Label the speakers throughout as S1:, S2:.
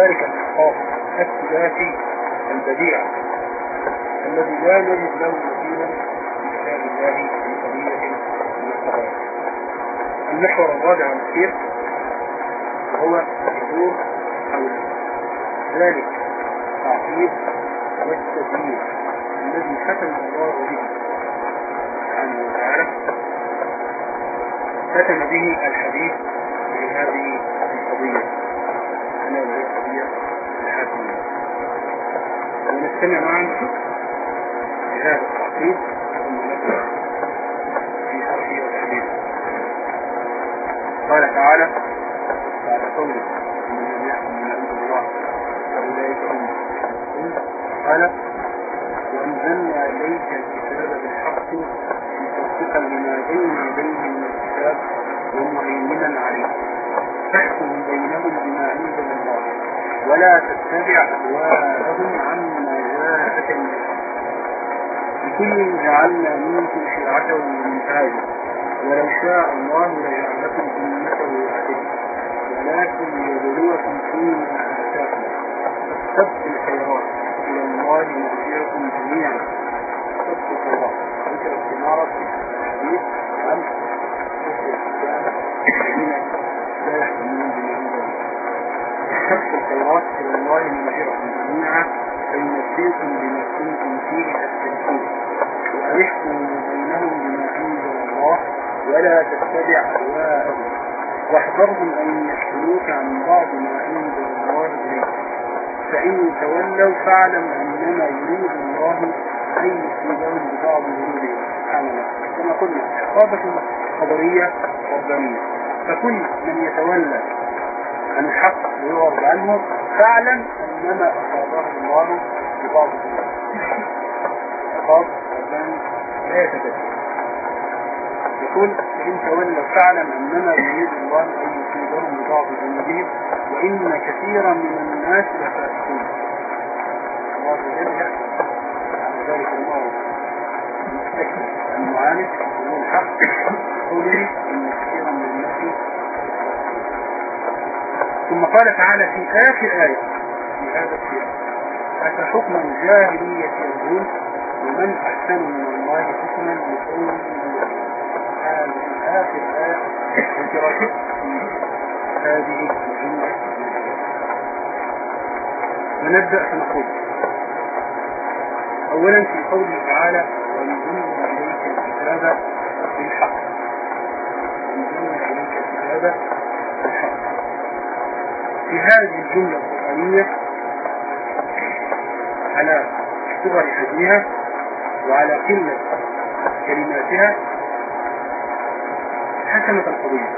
S1: ذلك الحقاق الثلاثي البديع الذي لا نجد له مثيلا في كتاب الله في قضية المستقبل المحور الرابع والأخير هو الحضور حول ذلك التعقيد والتدبير الذي ختم الله به سبحانه وتعالى. ختم به الحديث في هذه القضية. العالمين المستمع معكم في هذا التحقيق في شرحه وتحليله قال تعالى. بعد قوله من يحكم من أمر الله فاولئك هم قال. وأنزلنا إليك الكتاب بالحق مصدقا لما بين يديه من الكتاب ومهيمنا عليه. فاحكم بينهم بما عند الله. ولا تتبع وغني عنا وآتك لكل جعلنا منكم شرعة ومنتهجة ولو شاء الله لجعلكم أمة واحدة ولكن ليبلوكم فيما آتاكم فاستبقوا الخيرات إلى الله مرجعكم جميعا فاستبقوا الله ذكر استمارة واحكم بينهم بما أنزل الله ولا تتبع أهواءهم. واحذرهم أن يشغلوك عن بعض ما أنزل الله إليك. فإن تولوا فاعلم أنما يريد الله أن يصيبهم ببعض ذنوبهم كما قلنا إخافة خبرية ربانية فكل من يتولى عن الحق ويعرض عنه فاعلم أنما أصابه الله ببعض ذنوبهم أصاب لا يتكلم يقول إن تولى فاعلم إنما يريد الله أن يصيبهم بعض ذنوبهم وإن كثيرا من الناس لفاسقون. الله يجعلها ذلك الله. المستكبر المعاند يقول الحق قولي إن كثيرا من الناس ثم قال تعالى في آخر آية في هذا السياق اتحكم الجاهلية يقول ومن أحسن من آخر الآية وانت هذه الجملة ونبدأ فنقول أولا في قوله تعالى ويزن إليك الكتاب بالحق ويزن إليك الكتاب بالحق في هذه الجملة القرآنية على صغر حجمها وعلى قلة كلماتها حسمت القضية.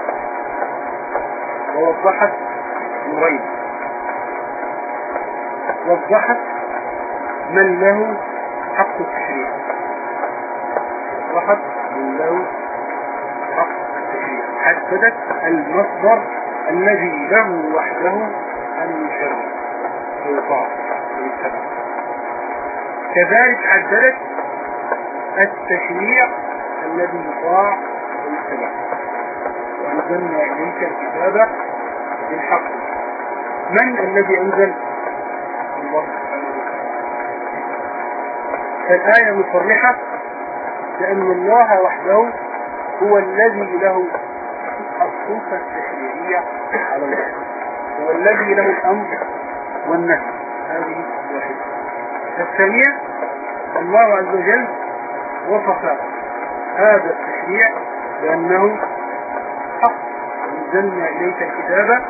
S1: ووضحت نورين وضحت من له حق التشريع وضحت من له حق التشريع حددت المصدر الذي له وحده أن يشرع ويطاع ويتبع كذلك حددت التشريع الذي يطاع ويتبع وأنزلنا إليك الكتاب بالحق. من الذي أنزل؟ الله. فالآية مصرحة لأن الله وحده هو الذي له السلطة التشريعية على الأرض هو الذي له الأمر والنهي. هذه واحدة. الثانية الله عز وجل وصف هذا التشريع بأنه أنزلنا إليك الكتاب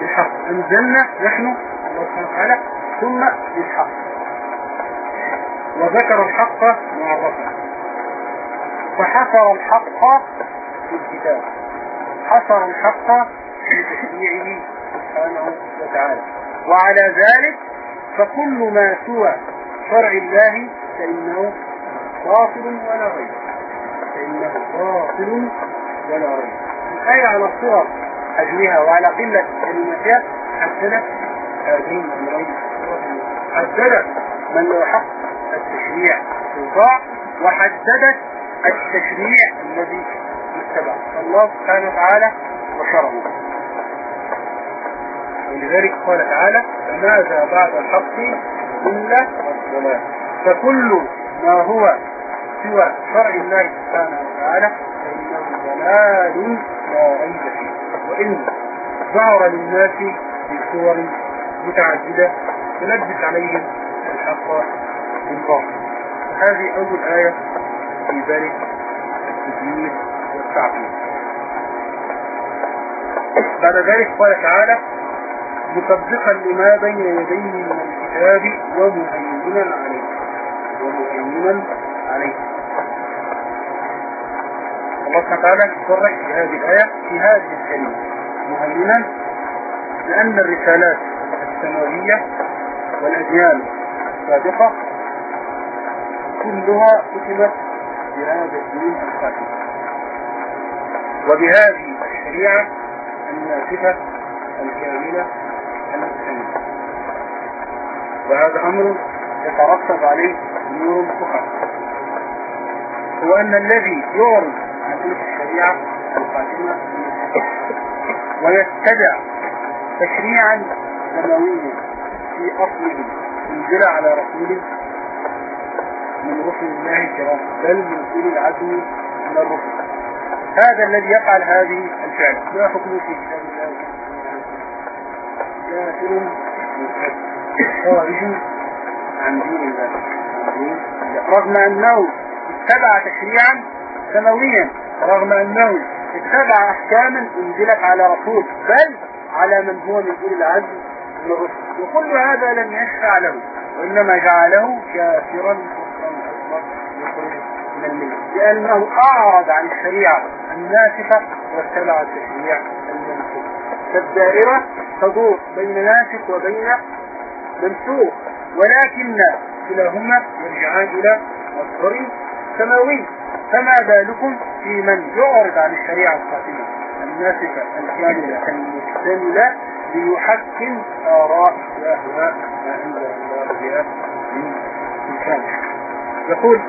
S1: بالحق. أنزلنا نحن الله سبحانه وتعالى ثم بالحق. وذكر الحق معرفا فحصر الحق في الكتاب. حصر الحق في تشريعه سبحانه وتعالى. وعلى ذلك فكل ما سوى شرع الله فإنه باطل ولا ريب. فإنه باطل ولا ريب. الآية على الصور. حجمها وعلى قلة كلمتها حددت هذه الأمرين حددت من له حق التشريع يطاع وحددت التشريع الذي يتبع الله سبحانه وتعالى وشرعه ولذلك قال تعالى فماذا بعد الحق إلا الضلال. فكل ما هو سوى شرع الله سبحانه وتعالى فإنه ضلال لا ريب فيه. وإن ظهر للناس في صور متعددة تلبس عليهم الحق بالباطل هذه أول آية في ذلك التدمير والتعقيد بعد ذلك قال تعالى مصدقا لما بين يديه من الكتاب ومهيمنا عليه. ومهيمنا عليه الله سبحانه وتعالى في هذه الآية في هذه الكلمة. مهيمنا لأن الرسالات السماوية والأديان السابقة كلها ختمت بهذا الدين الخاتم وبهذه الشريعة الناسفة الكاملة المستمرة وهذا أمر يترتب عليه أمور أخرى هو أن الذي يعرض تلك الشريعة الخاتمة ويتبع تشريعا سماويا في أصله انزل على رسول من رسل الله الكرام بل من أولي العزم من الرسل. هذا الذي يفعل هذه الفعل. ما حكمه في كتاب الله؟ كافر خارج عن دين الله. رغم أنه اتبع تشريعا سماويا رغم أنه اتبع أحكاما أنزلت على رسول بل على من هو من أولي العزم من الرسل. وكل هذا لم يشفع له وإنما جعله كافرا من لأنه أعرض عن الشريعة الناسخة واتبع التشريع المنسوخ. فالدائرة تدور بين ناسخ وبين منسوخ ولكن كلاهما يرجعان إلى مصدر سماوي. فما بالكم في من يعرض عن الشريعة الخاتمة الناسخة الكاملة المكتملة ليحكم آراء وأهواء ما أنزل الله بها من الكامل يقول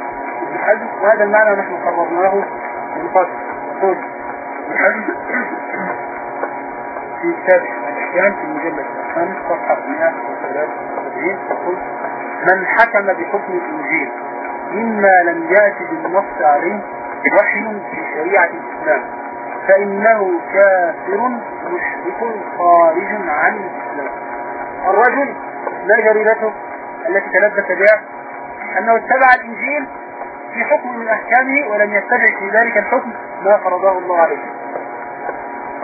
S1: ابن حزم وهذا المعنى نحن قررناه من قبل. يقول ابن حزم في كتابه الأحكام في المجلد الخامس صفحة 173 يقول من حكم بحكم الإنجيل مما لم يأتي بالنص عليه وحي في شريعة الإسلام. فإنه كافر مشرك خارج عن الإسلام. الرجل ما جريرته التي تلبس بها أنه اتبع الإنجيل في حكم من أحكامه ولم يتبع في ذلك الحكم ما فرضه الله عليه.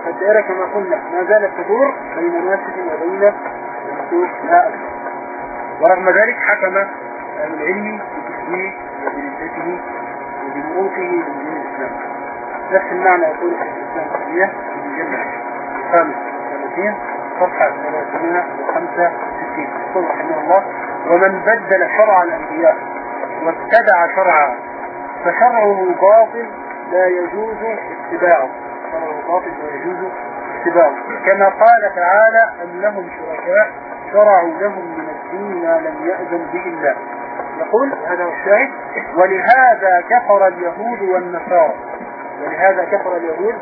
S1: فالدائرة كما قلنا ما زالت تدور بين ناسك وبين منسوخ لا أكثر ورغم ذلك حكم العلم بتسميه وبالجد وبمروته من الإسلام نفس المعنى يقول في الإسلام الحديث من جمع الخامس والثلاثين صفحة 365 يقول رحمه الله ومن بدل شرع الأنبياء وابتدع شرعا فشرعه باطل لا يجوز اتباعه. شرعه باطل لا يجوز اتباعه. كما قال تعالى أن لهم شركاء شرعوا لهم من الدين ما لم يأذن به الله. يقول هذا هو الشاهد. ولهذا كفر اليهود والنصارى. ولهذا كفر اليهود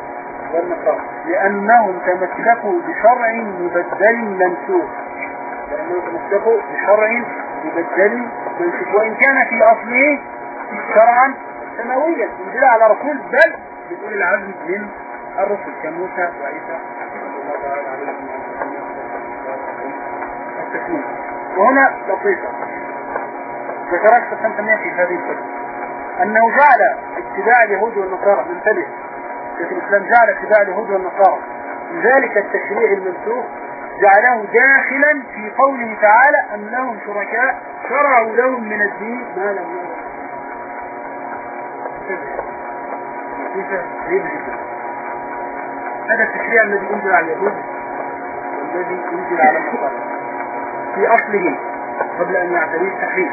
S1: والنصارى. لأنهم تمسكوا بشرع مبدل منسوخ. لأنهم تمسكوا بشرع مبدل منسوخ. وإن كان في أصله شرعا سماويا. ينزل على رسول بل بيقول العزم من الرسل كموسى وعيسى. الله تعالى وهنا لطيفة ذكرت سبحانه في هذه الفترة أنه جعل اتباع اليهود والنصارى منتبه. شيخ الإسلام جعل اتباع اليهود والنصارى. ذلك التشريع المنسوخ جعله داخلا في قوله تعالى أن لهم شركاء شرعوا لهم من الدين ما لم هذا التشريع الذي أنزل على اليهود والذي أنزل على النصارى. في اصله قبل أن يعتريه التحريف.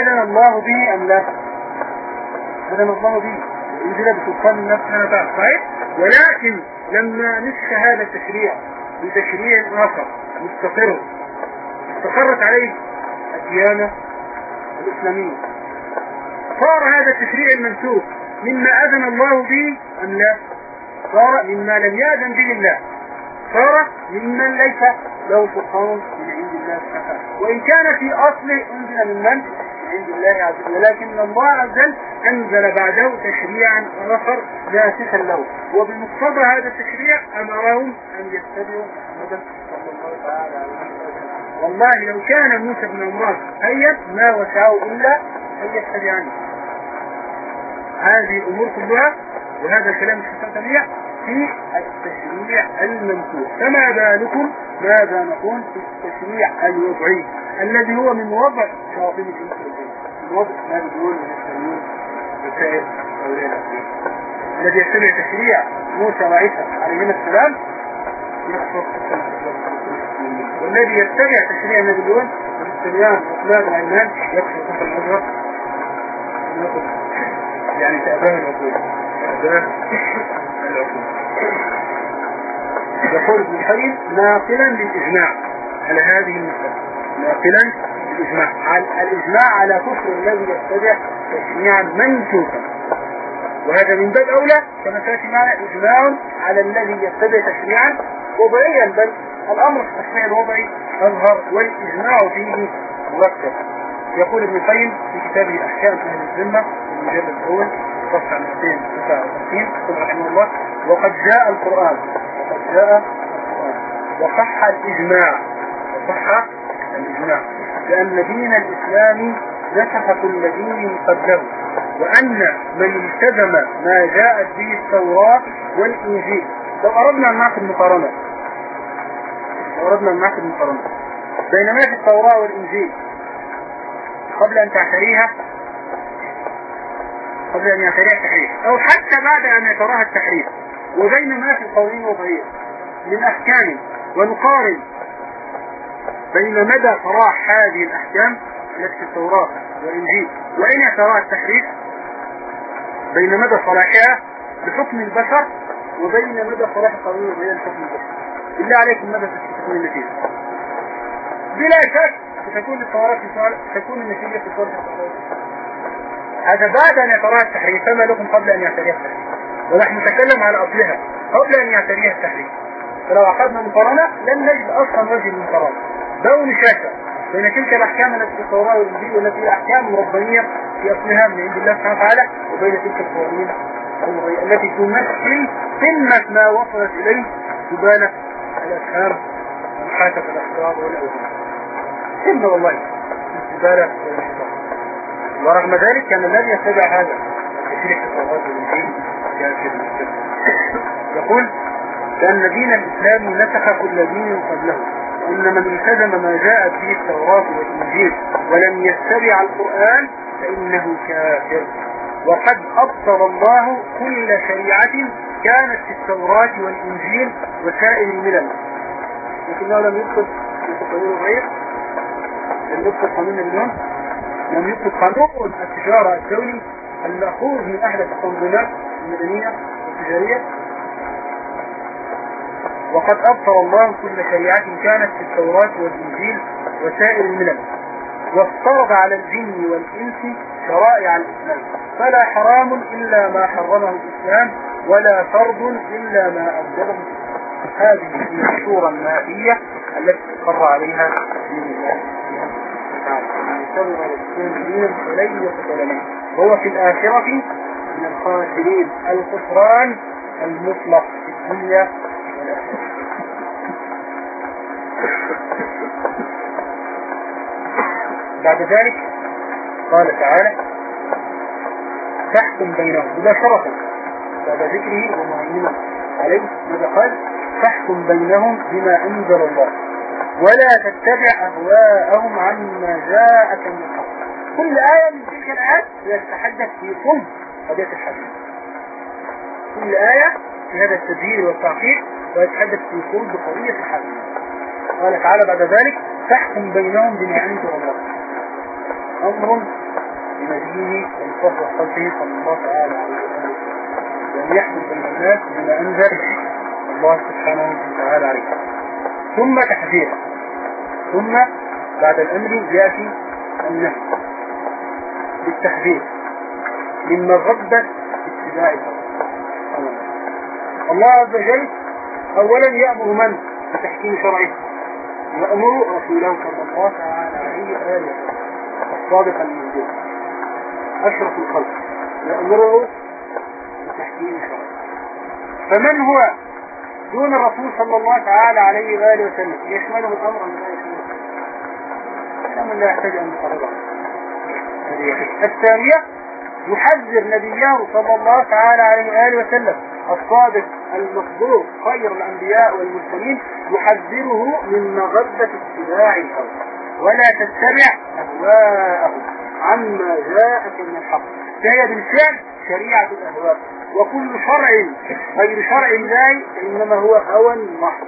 S1: أذن الله به أم لا؟ أذن الله به. انزل بسلطان النفس وتعالى صحيح؟ ولكن لما نسخ هذا التشريع بتشريع آخر مستقر استقرت عليه الديانة الإسلامية. صار هذا التشريع المنسوخ. مما أذن الله به أم لا؟ صار مما لم يأذن به الله صار ممن ليس له سلطان من عند الله. سبحانه وإن كان في أصله أنزل من من؟ عند الله عز وجل. ولكن الله عز وجل أنزل بعده تشريعا آخر ناسخا له. وبمقتضى هذا التشريع أمرهم أن يتبعوا محمدا صلى الله تعالى. عليه وسلم والله لو كان موسى بن عمران حيا ما وسعه إلا أن يتبعني. هذه الأمور كلها وهذا الكلام الشيطانية في التشريع المنسوخ فما بالكم؟ ماذا نقول في التشريع الوضعي الذي هو من وضع شاطئ الانس الذي يتبع تشريع موسى وعيسى عليهما السلام والذي يتبع تشريع النبيون والسليان وإسلام وعلمان يكفر كفر الأزهر يعني تأباه العقول تأباه العقول يقول ابن القيم ناقلا للإجماع على هذه المسألة. ناقلا للإجماع على الإجماع على كفر الذي يتبع تشريعا منسوخا وهذا من باب أولى كما تأتي معنا إجماع على الذي يتبع تشريعا وضعيا بل الأمر في التشريع الوضعي أظهر والإجماع فيه مركب يقول ابن القيم في كتابه أحكام أهل الذمة المجلد الأول صفحة 259 رحمه الله وقد جاء القرآن وقد جاء القرآن وصح الإجماع وصح الإجماع. لأن دين الإسلام نسخ كل دين قبله وأن من التزم ما جاءت به التوراة والإنجيل. لو أردنا أن نعقد مقارنة لو أردنا أن نعقد مقارنة بين ما في التوراة والإنجيل قبل أن تعتريها قبل أن يعتريها التحريف أو حتى بعد أن يتراها التحريف وبين ما في القوانين الوضعية من أحكام ونقارن بين مدى صلاح هذه الأحكام التي في التوراة والإنجيل. وإن يتراها التحريف بين مدى صلاحها بحكم البشر وبين مدى صلاح القانون الوضعية بحكم البشر. بالله عليكم مدى تكون النتيجة؟ بلا شك ستكون التوراة تكون النتيجة في صالح هذا بعد أن يتراها التحريف فما لكم قبل أن يعتريها التحريف؟ ونحن نتكلم على أصلها. قبل أن يعتريها التحريف. فلو أخذنا مقارنة لن نجد أصلا وجه المقارنة دون شاكة بين تلك الأحكام التي التوراة والإنجيل والتي أحكام ربانية في أصلها من عند الله سبحانه وتعالى وبين تلك القوانين التي تمثل قمة ما وصلت إليه زبالة الأفهام ومحاسة الأفكار والأوهام. قمة والله الزبالة والأفكار ورغم ذلك كان الذي يتبع هذا في التوراة والإنجيل كافر يقول لأن دين الإسلام نسخ كل دين قبله. وإن من التزم ما جاءت به التوراة والإنجيل ولم يتبع القرآن فإنه كافر. وقد أبطل الله كل شريعة كانت في التوراة والإنجيل وسائر الملل لكنه لم يدخل في قانون الغير. لم يدخل قانون اليوم لم يدخل قانون التجارة الدولي المأخوذ من أحدث التنظيمات المدنية والتجارية. وقد أبطل الله كل شريعة كانت في التوراة والإنجيل وسائر الملل. وافترض على الجن والإنس شرائع الإسلام. فلا حرام إلا ما حرمه الإسلام ولا فرض إلا ما أوجبه هذه هي الصورة المائية التي استقر عليها دين الله وهو في الآخرة من الخاسرين. الخسران المطلق في الدنيا والآخرة. بعد ذلك قال تعالى تحكم بينهم. مباشرة بعد ذكره ومهيمنا عليه ماذا قال؟ تحكم بينهم بما أنزل الله. ولا تتبع أهواءهم عما جاءك من الحق كل آية من تلك الآيات يتحدث في صلب قضية الحديث كل آية في هذا التسجيل والتعقيد ويتحدث في صلب قضية الحديث. قال تعالى بعد ذلك تحكم بينهم بما أنزل الله أمر بنبيه ومصطفى خلقه صلى الله تعالى عليه وسلم. لم يحكم بين الناس بما أنزل الله سبحانه وتعالى عليه. ثم تحذير. ثم بعد الأمر يأتي النهي. بالتحذير. من مغبة اتباع الله عز وجل أولا يأمر من؟ بتحكيم شرعه. يأمر رسوله صلى الله تعالى عليه وآله. الصادق المنزل أشرف الخلق. يأمره بتحكيم شرعه فمن هو؟ دون الرسول صلى الله تعالى عليه وآله وسلم. يشمله الأمر أم لا يشمله. الأمر لا يحتاج أن نقرره الثانية يحذر نبيه صلى الله تعالى عليه وآله وسلم. الصادق. المصدوق خير الأنبياء والمرسلين يحذره من مغبة اتباع الهوى ولا تتبع أهواءهم عما جاءك من الحق. فهي بالفعل شريعة الأهواء. وكل شرع غير شرع الله إنما هو هوى محض.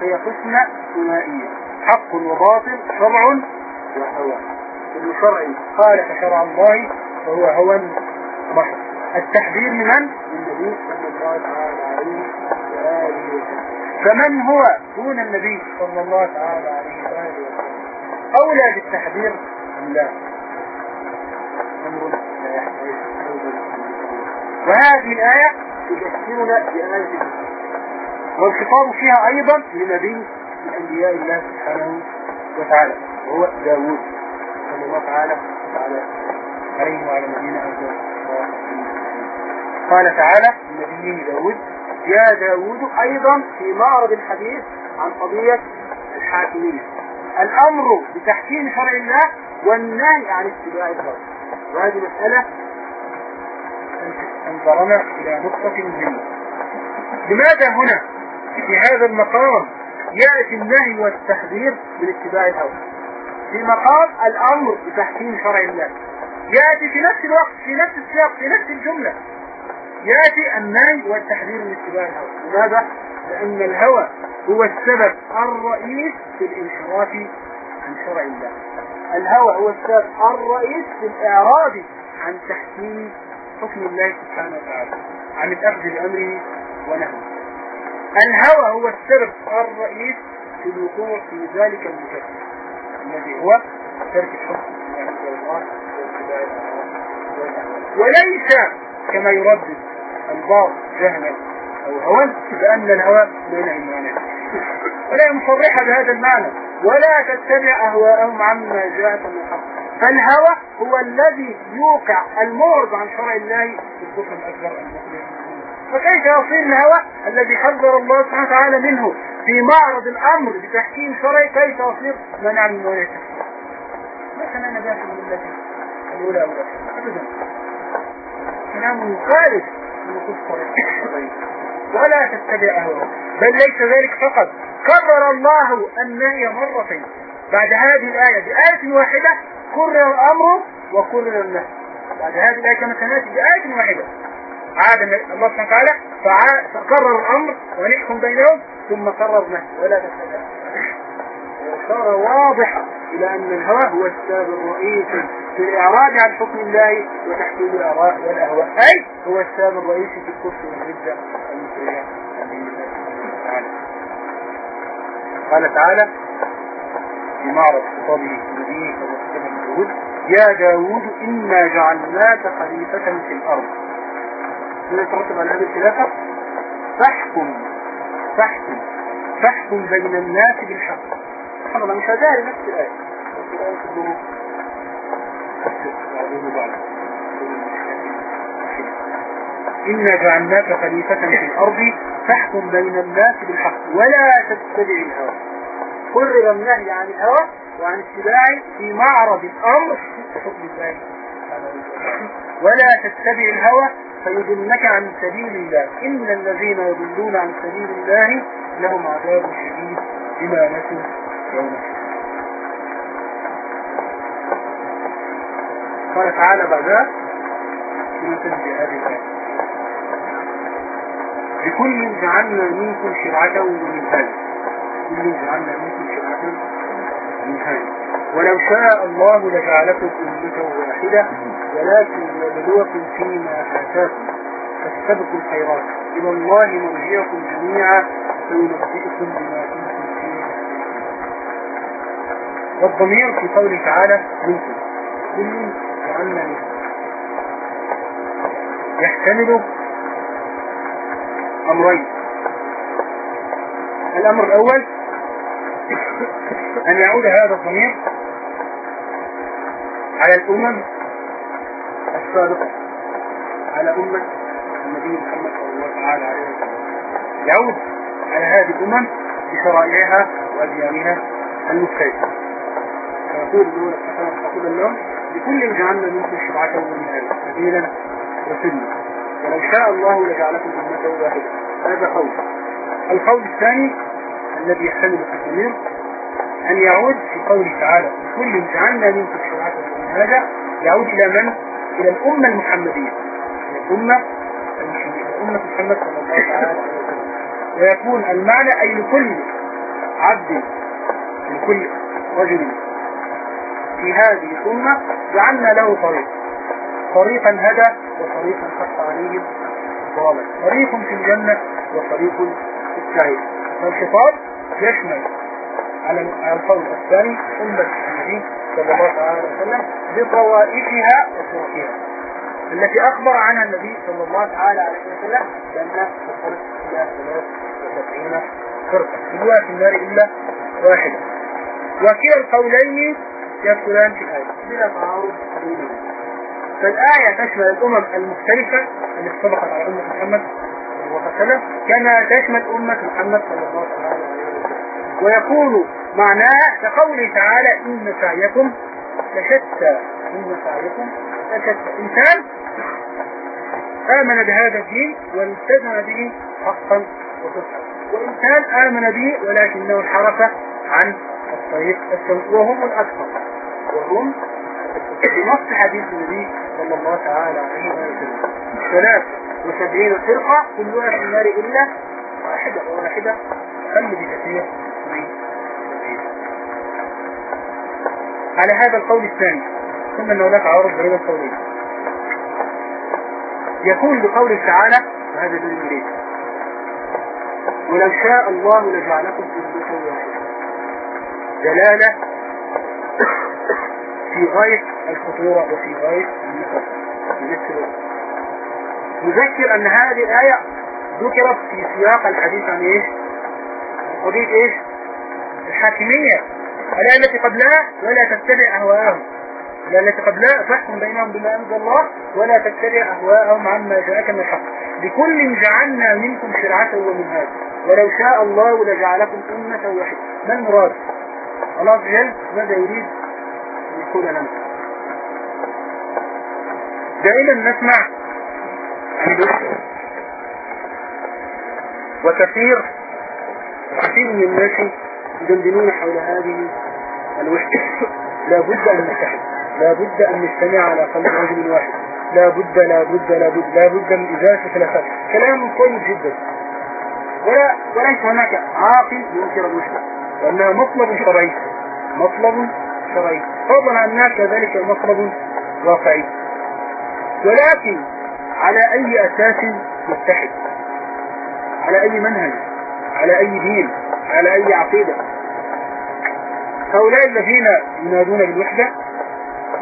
S1: هي قسمة ثنائية. حق وباطل شرع وهوى. كل شرع خالف شرع الله فهو هوى محض. التحذير لمن؟ للنبي صلى فمن هو دون النبي صلى الله تعالى عليه وآله وسلم أولى بالتحذير أم لا؟ لا يحتاج وهذه الآية تذكرنا بآية والخطاب فيها أيضا لنبي من أنبياء الله سبحانه وتعالى وهو داوود صلى الله تعالى عليه وعلى نبينا قال تعالى لنبيه داوود يا داوود أيضا في معرض الحديث عن قضية الحاكمية الأمر بتحكيم شرع الله والنهي عن اتباع الغرب وهذه مسألة انظرنا إلى نقطة مهمة. لماذا هنا في هذا المقام يأتي النهي والتحذير من اتباع الهوى؟ في مقام الأمر بتحكيم شرع الله. يأتي في نفس الوقت في نفس السياق في نفس الجملة. يأتي النهي والتحذير من اتباع الهوى. لماذا؟ لأن الهوى هو السبب الرئيس في الانحراف عن شرع الله. الهوى هو السبب الرئيس في الإعراض عن تحكيم حكم الله سبحانه وتعالى عن الأخذ بأمره ونهيه. الهوى هو السبب الرئيس في الوقوع في ذلك المكفر الذي هو ترك الحكم وليس كما يردد البعض جهلا أو هوى بأن الهوى بين عنوانين ولا مصرحة بهذا المعنى. ولا تتبع أهواءهم عما جاءت من الحق فالهوى هو الذي يوقع المعرض عن شرع الله في الكفر الأكبر فكيف يصير الهوى الذي حذر الله سبحانه وتعالى منه في معرض الأمر بتحكيم شرعي؟ كيف يصير منع من ولاية مثلا أنا داخل من التي الأولى أو أبدا. كلام مخالف ولا تتبع أهواء بل ليس ذلك فقط. كرر الله النهي مرتين. بعد هذه الآية بآية واحدة كرر الأمر وقرر النهي. بعد هذه الآية كما سنأتي بآية واحدة. عاد الله سبحانه وتعالى فقرر الأمر ونحكم بينهم ثم قرر النهي. ولا تتبع صار واضحا إلى أن الهوى هو السبب الرئيسي. في الإعراض عن حكم الله وتحكيم الآراء والأهواء. أي هو السبب الرئيسي في الكفر والردة المسيحية قال تعالى في معرض خطابه الله عليه وسلم يا داود إنا جعلناك خليفة في الأرض. من يترتب على هذه الخلافة فاحكم فاحكم فاحكم بين الناس بالحق. سبحان الله مش هداري نفس الآية. إنا جعلناك خليفة في الأرض فاحكم بين الناس بالحق ولا تتبع الهوى. قرر النهي عن الهوى وعن اتباعه في معرض الأمر حكم الله. ولا تتبع الهوى فيضلك عن سبيل الله. إن الذين يضلون عن سبيل الله لهم عذاب شديد بما نسوا يوم قال تعالى بعدها ثم تنزل هذه الآية لكل جعلنا منكم شرعة ومنهاجا. كل جعلنا منكم شرعة ومنهاجا. ولو شاء الله لجعلكم أمة واحدة ولكن ليبلوكم فيما آتاكم. فاستبقوا الخيرات. إلى الله مرجعكم جميعا فينبئكم بما كنتم فيه. والضمير في قوله تعالى منكم. كل منكم يحتمل أمرين. الأمر الأول أن يعود هذا الضمير على الأمم السابقة على أمة النبي محمد صلى الله عليه وسلم. يعود على هذه الأمم بشرائعها وأديانها المختلفة. فيقول الأولى تقول لكل جعلنا منكم شرعة ومنهاجا سبيلا وسنة ولو شاء الله لجعلكم أمة واحدة. هذا قول. القول الثاني الذي يحتمل الضمير أن يعود في قوله تعالى كل جعلنا منكم شرعة هذا. يعود إلى من؟ إلى الأمة المحمدية. الأمة الأمة محمد صلى الله عليه وسلم. ويكون المعنى أي لكل عبد لكل رجل في هذه الأمة جعلنا له طريق. طريقا هدى وطريقا حق عليه ضالا طريق في الجنة وطريق في السعير. فالخطاب يشمل على القول الثاني أمة النبي صلى الله عليه وسلم بطوائفها وطرقها. التي أخبر عنها النبي صلى الله عليه وسلم بأنها تخرج إلى 73 فرقة. في النار إلا واحدة. وكلا القولين يدخلان في الآية. فالآية تشمل الأمم المختلفة التي سبقت على أمة محمد وسلم كما تشمل أمة محمد صلى الله عليه وسلم. ويكون معناها كقوله تعالى إن سعيكم لشتى. إن سعيكم لشتى. إنسان آمن بهذا الدين والتزم به حقا وصدقا. وإنسان آمن به ولكنه انحرف عن الطريق السوي وهم الأكثر وهم بنص حديث النبي صلى الله تعالى عليه وسلم ثلاث وسبعين فرقة كلها في النار إلا واحدة واحدة أقل بكثير. على هذا القول الثاني ثم أن هناك عارض بين القولين. يكون بقول تعالى وهذا بالإنجليز ولو شاء الله لجعلكم أمة واحدة. دلالة في غاية الخطورة وفي غاية النصر نذكر أن هذه الآية ذكرت في سياق الحديث عن إيش؟ قضية إيش؟ الحاكمية. الآية التي قبلها ولا تتبع أهواءهم. الآية التي قبلها فاحكم بينهم بما أنزل الله ولا تتبع أهواءهم عما جاءك من الحق. لكل جعلنا منكم شرعة ومنهاجا. ولو شاء الله لجعلكم أمة واحدة. ما المراد؟ الله عز وجل ماذا يريد؟ يكون لنا دائما نسمع وكثير كثير من الناس يدندنون حول هذه الوحدة. لا بد أن نتحد لا بد أن نجتمع على قلب رجل واحد. لا بد لا بد لا بد لا بد من إزالة خلافات كلام طيب جدا. ولا وليس هناك عاقل ينكر الوحدة. لأنها مطلب شرعي. مطلب شرعي. فضلا عن هناك كذلك مطلب واقعي ولكن على أي أساس متحد على أي منهج؟ على أي دين؟ على أي عقيدة؟ هؤلاء الذين ينادون بالوحدة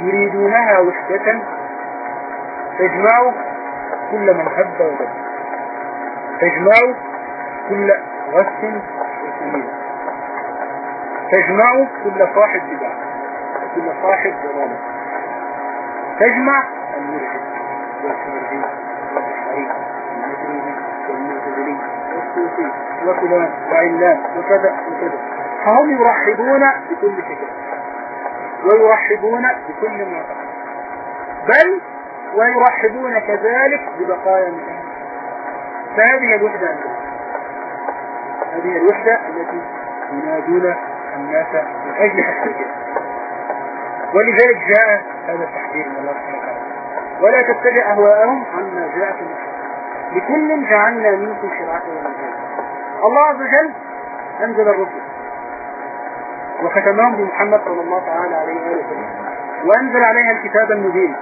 S1: يريدونها وحدة تجمع كل من هب وغد تجمع كل غث وسمين تجمع كل صاحب بدعة. وكل صاحب ضلالة تجمع المرشد والسمرجي والأشعري والمدريدي والمعتزلي والصوفي وفلان وعلان وكذا وكذا. فهم يرحبون بكل فكرة ويرحبون بكل معتقد بل ويرحبون كذلك ببقايا المسلمين فهذه الوحدة. هذه الوحدة التي ينادون الناس من أجل حقيقة ولذلك جاء هذا التحذير من الله سبحانه وتعالى. ولا تتبع أهواءهم عما جاء في لكل جعلنا منكم شرعة ومنهاجا. الله عز وجل أنزل الرسل. وختمهم بمحمد صلى الله تعالى عليه وسلم. وأنزل عليها الكتاب المبين.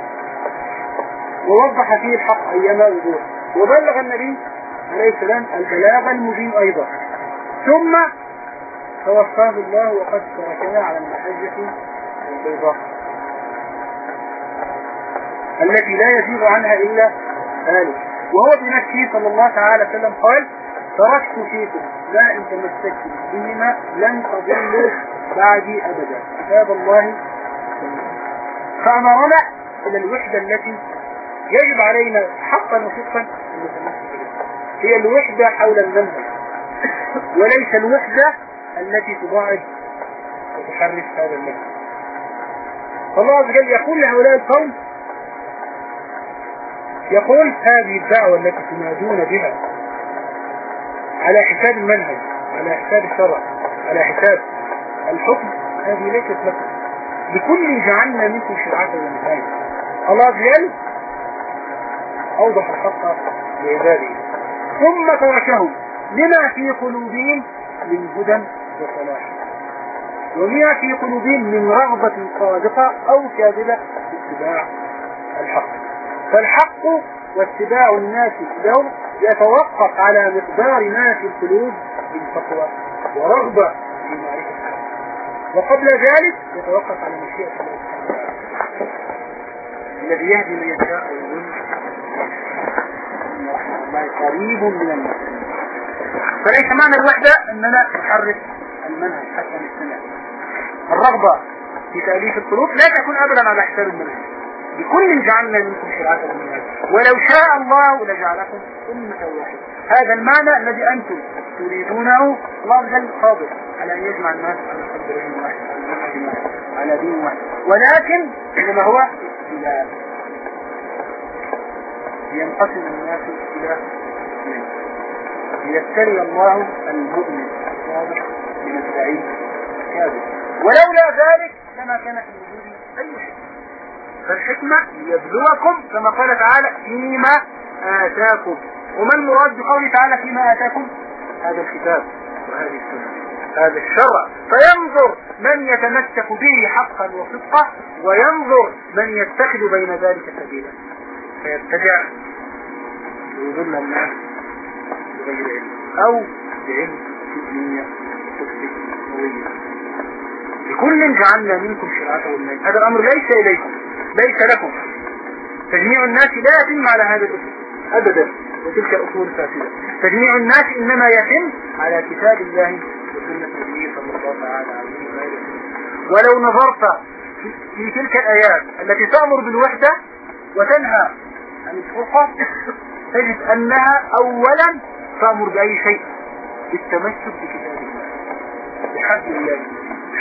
S1: ووضح فيه الحق أيما وضوح وبلغ النبي عليه السلام البلاغ المبين أيضا. ثم توفاه الله وقد تركنا على المحجة البيضاء التي لا يزيغ عنها إلا ذلك. وهو بنفسه صلى الله تعالى وسلم قال تركت فيكم لا إن تمسكتم بهما لن تضلوا بعدي أبدا. كتاب الله. فأمرنا إلى الوحدة التي يجب علينا حقا وصدقا أن نتمسك بها. هي الوحدة حول المنهج وليس الوحدة التي تضاعف وتحرك هذا المنهج فالله عز وجل يقول لهؤلاء القوم يقول هذه الدعوة التي تنادون بها على حساب المنهج على حساب الشرع على حساب الحكم هذه ليست لكم لكل جعلنا منكم شرعة ومنهاجا. الله عز وجل أوضح الحق لعباده. ثم تركهم لما في قلوبهم من هدى وصلاح. وما في قلوبهم من رغبة صادقة أو كاذبة في اتباع الحق. فالحق واتباع الناس له يتوقف على مقدار ما في القلوب من تقوى ورغبة في معرفة وقبل ذلك يتوقف على مشيئة الله سبحانه وتعالى. الذي يهدي من يشاء ويضل الله قريب من الناس فليس معنى الوحدة أننا نحرك المنهج حتى نستمع الرغبة في تأليف القلوب لا تكون أبدا على حساب المنهج. بكل جعلنا منكم شرعة ومنهج ولو شاء الله لجعلكم أمة واحدة. هذا المعنى الذي أنتم تريدونه. الله عز وجل قادر على أن يجمع الناس على قدر واحد على دين واحد. ولكن إنما هو إلى ينقسم الناس إلى ليبتلي الله المؤمن الصادق من السعيد الكاذب. ولولا ذلك لما كان في الوجود أي شيء. فالحكمة ليبلوكم كما قال تعالى فيما آتاكم. وما المراد بقوله تعالى فيما آتاكم؟ هذا الكتاب وهذه السنة. هذا الشرع. فينظر من يتمسك به حقا وصدقا وينظر من يتخذ بين ذلك سبيلا. فيتبع ويضل الناس بغير علم أو بعلم في الدنيا تكتب قوية لكل جعلنا منكم شرعة والنبي هذا الأمر ليس إليكم ليس لكم. تجميع الناس لا يتم على هذا الأصول أبدا. وتلك الأصول فاسدة. تجميع الناس إنما يتم على كتاب الله وسنة النبي صلى الله عليه وسلم. ولو نظرت في تلك الآيات التي تأمر بالوحدة وتنهى عن الفرقة تجد أنها أولا تأمر بأي شيء بالتمسك بكتاب الله. بحد الله.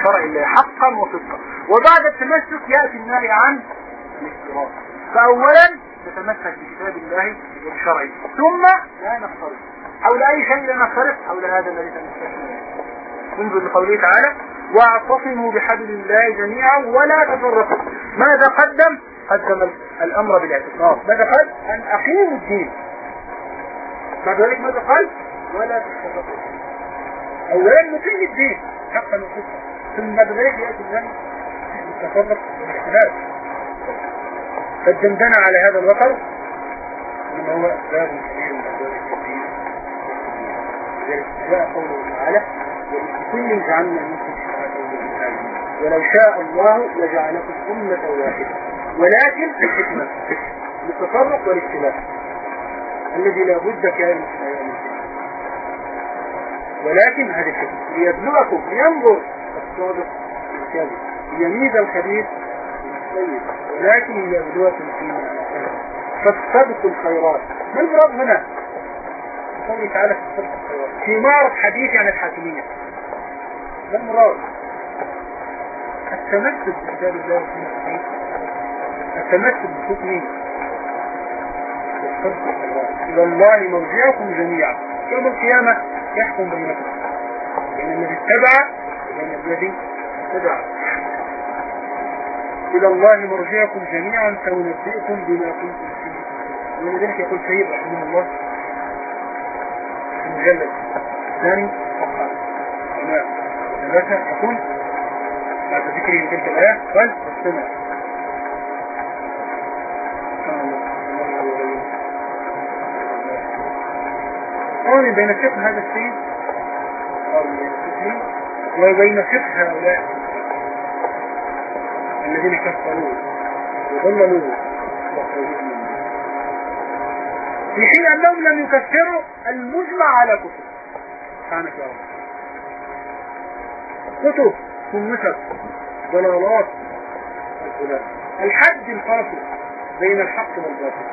S1: شرع الله حقا وصدقا. وبعد التمسك يأتي النهي عن الافتراض فأولا نتمسك بكتاب الله وبشرعه ثم لا نفترض. حول أي شيء لا نفترض؟ حول هذا الذي تمسكنا انظر لقوله تعالى واعتصموا بحبل الله جميعا ولا تفرقوا. ماذا قدم؟ قدم الأمر بالاعتصام. ماذا قال؟ أن أقيموا الدين. بعد ذلك ماذا قال؟ ولا تتفرقوا اولا نقيم الدين. حقا وصدقا ثم بعد ذلك يأتي النبي التفرق والاختلاف فالدندنة على هذا الوتر انما هو باب كبير من ابواب التوحيد لذلك جاء قوله تعالى ولكل جعلنا منكم ولو شاء الله لجعلكم أمة واحدة. ولكن الحكمة التفرق والاختلاف الذي لا بد كان ولكن هذه الحكمة ليبلغكم لينظر الصادق الكاذب ليميز الخبيث ولكن ليبلغكم فيما فاستبقوا الخيرات. ما المراد هنا؟ قوله تعالى في الخيرات. في معرض حديث عن الحاكمية ما المراد؟ التمسك بكتاب الله وسنة التمسك بحكمه إلى الله مرجعكم جميعا. يوم القيامة يحكم بينكم بين الذي اتبع وبين الذي؟ اتبع إلى الله مرجعكم جميعا فينبئكم بما كنتم فيه. ولذلك يقول سيد رحمه الله المجلد الثاني فقط هنا ثلاثة أقول بعد ذكر تلك الآية قال السمع قال بين فقه هذا الشيء. وبين فقه هؤلاء الذين كفروا وضللوا في حين أنهم لم يكفروا المجمع على كفر سبحانك يا رب. كتب سنتك ضلالات الحد الفاصل بين الحق والباطل.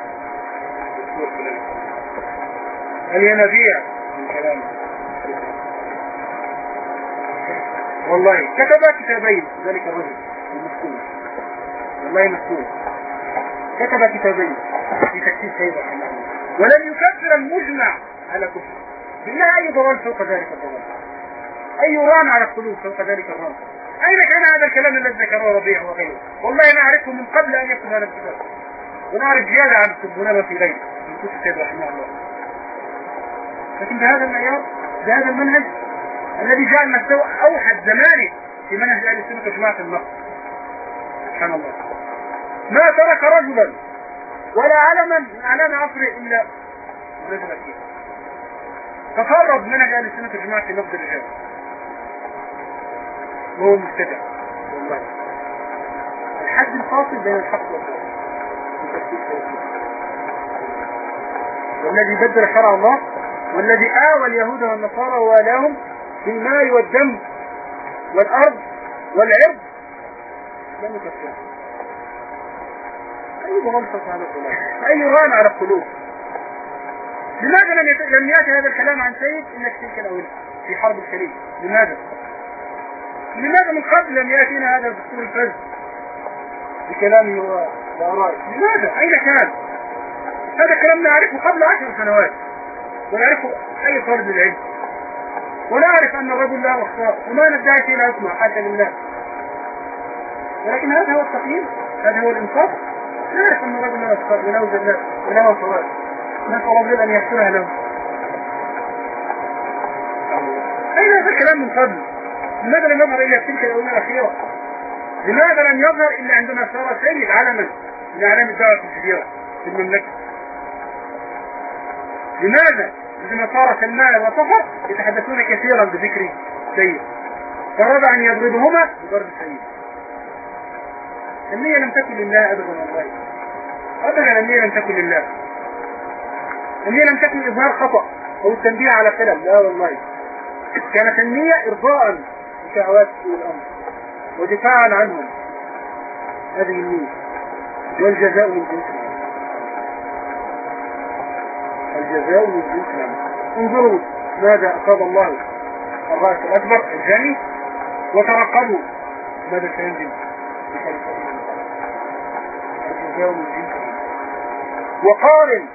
S1: الينابيع من والله كتب كتابين. ذلك الرجل المسكون والله مسكون كتب كتابين في تكتيب سيد رحمه ولم يكفر المجمع على كفر. بالله أي ضلال فوق ذلك الضلال؟ أي ران على القلوب فوق ذلك الران؟ أين كان هذا الكلام الذي ذكره ربيع وغيره؟ والله نعرفه من قبل أن يكتب هذا الكتاب. ونعرف زيادة عن السبونة في غيره. من كتب سيد رحمه الله. لكن بهذا المعيار بهذا المنهج الذي جعل نفسه أوحد زمانه في منهج أهل السنة وجماعه النقد سبحان الله. ما ترك رجلا ولا علما من أعلام عصره إلا رجل فيه. تفرد منهج أهل السنة وجماعه نقد الرجال وهو مبتدع. والله. الحد الفاصل بين الحق والباطل. والذي بدل شرع الله والذي آوى اليهود والنصارى ووالاهم بالماء والدم والأرض والعرض. لم يكفر أي غلطة على القلوب أي ران على القلوب؟ لماذا لم لم يأتي هذا الكلام عن سيد؟ في تلك الأولى في حرب الخليج لماذا؟ لماذا من قبل لم يأتينا هذا الدكتور الفز بكلامه وآرائه. لماذا؟ أين كان؟ هذا الكلام نعرفه قبل عشر سنوات. ونعرف أي فرد العلم. ونعرف أن الرجل لا أخطاء وما ندعي فيه لا أسمع حتى لله ولكن هذا هو التقييم هذا هو الإنصاف. نعرف أن الرجل لا أخطاء وله زلات وله صواب. نسأل الله أن يغفرها له. أين هذا الكلام من قبل؟ لماذا لم يظهر إلا تلك الأولى الأخيرة؟ لماذا لم يظهر إلا عندما صار سيد علما من أعلام الدعوة الكبيرة في المملكة؟ لماذا عندما صار سلمان وصفر يتحدثون كثيرا بذكر سيد. فرد أن يضربهما بضرب سيد. النية لم تكن لله أبدا والله. أبدا النية لم تكن لله. النية لم تكن إظهار خطأ أو التنبيه على خلل. لا والله. كانت النية إرضاء لشهوات الأمر ودفاعا عنهم. هذه النية والجزاء من جنس الجزاء جنس انظروا ماذا أصاب الله. الرأس الأكبر الجاني وترقبوا ماذا سينزل. الجزاء جنس وقارن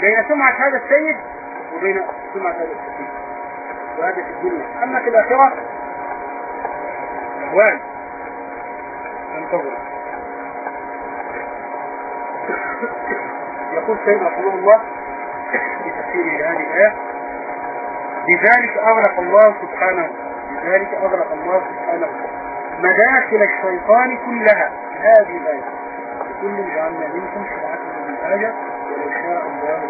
S1: بين سمعة هذا السيد وبين سمعة هذا السيد. وهذا في الدنيا. أما في الآخرة أهوال انتظر يقول سيد رحمه الله في تفسير هذه الآية لذلك أغلق الله سبحانه لذلك أغلق الله سبحانه. مداخل الشيطان كلها هذه الآية. كل جعلنا منكم شرعة من الآية ولو شاء الله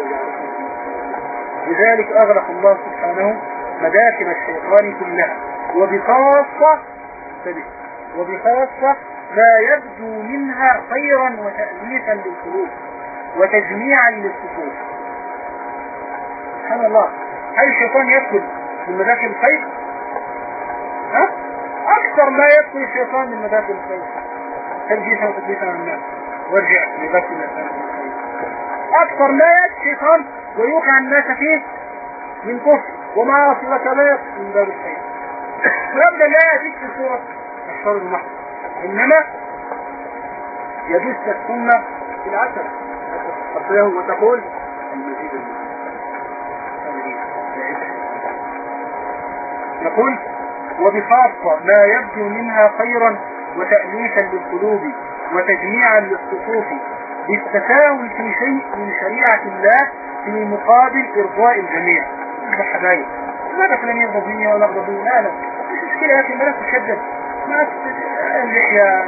S1: لذلك أغلق الله سبحانه مداخل الشيطان كلها. وبخاصة وبخاصة ما يبدو منها خيرا وتأليفا للقلوب وتجميعا للصفوف. سبحان الله. هل الشيطان يدخل من مداخل الخير؟ ها؟ أكثر ما يدخل الشيطان من مداخل الخير. ترجيحا وتدليسا عن الناس. وارجع لباقي الناس. أكثر ما يدخل الشيطان ويوقع الناس فيه من كفر ومعاصي وكبائر من باب الخير. ويبدأ لا ياتيك في صوره الشر المحض. إنما يدس السنة في العسل. وتقول يقول وبخاصة ما يبدو منها خيرا وتأليفا للقلوب وتجميعا للصفوف بالتساهل في شيء من شريعة الله في مقابل إرضاء الجميع. حبايب ماذا فلان يرضى بني ولا يرضى بني لا لا. مش مشكلة يا أخي ما تشدد ما اللحية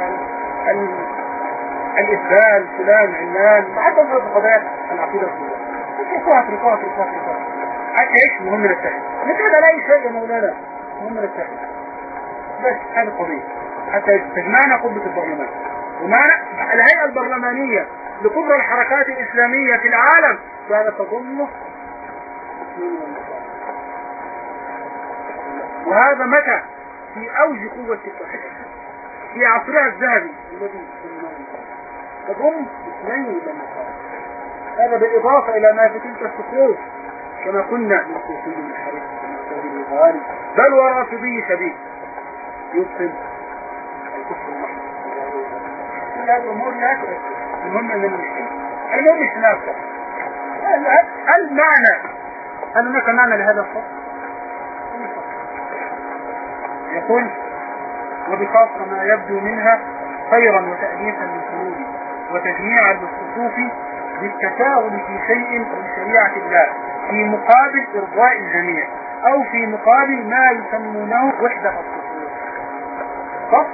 S1: الإسبال فلان علان. حتى في القضايا العقيدة الكبرى اتركوها أتركوها أتركوها أتركوها. حتى إيش مهم نتحد نتحد على اي شيء يا مولانا. مهم نتحد بس هذه القضية حتى تجمعنا قبة البرلمان. ومعنى الهيئة البرلمانية لكبرى الحركات الإسلامية في العالم. كانت تضم وهذا متى؟ في أوج قوة التوحيد في عصرها الذهبي. الذي تضم اثنين من هذا بالإضافة إلى ما في تلك الصفوف. كما قلنا من صوفي الحريق الغالي بل ورافضي شديد يبطل الكفر المحض. كل هذه الأمور لا المهم أن المشكلة المهم مش نافع هل معنى هل هناك معنى لهذا الفصل يقول وبخاصة ما يبدو منها خيرا وتأليفا للقلوب وتجميعا للصفوف بالتفاؤل في شيء من شريعة الله في مقابل إرضاء الجميع أو في مقابل ما يسمونه وحدة الصفوف. صف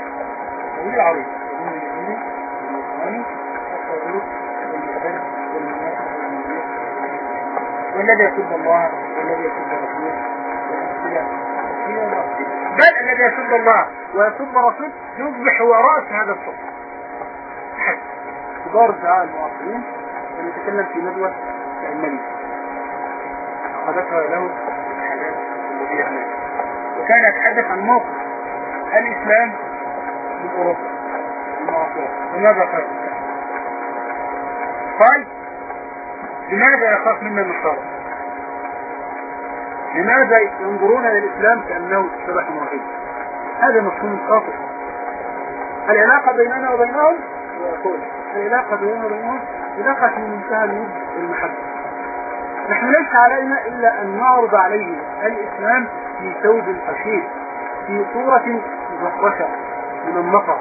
S1: طويل عريض. والذي يسب الله والذي يسب رسوله. بل الذي يسب الله ويسب رسوله يصبح هو رأس هذا الصف. كبار الدعاء المعاصرين ونتكلم في ندوة الملك. أخذتها له الحاجات وكان يتحدث عن موقف الإسلام من أوروبا. وماذا قال قال لماذا يخاف منا النصارى لماذا ينظرون للإسلام كأنه شبح موحد هذا مفهوم خاطئ. العلاقة بيننا وبينهم ويقول العلاقة بيننا وبينهم علاقة في منتهى نحن ليس علينا إلا أن نعرض عليهم الإسلام في ثوب خشيب في صورة مزخرفة منمقة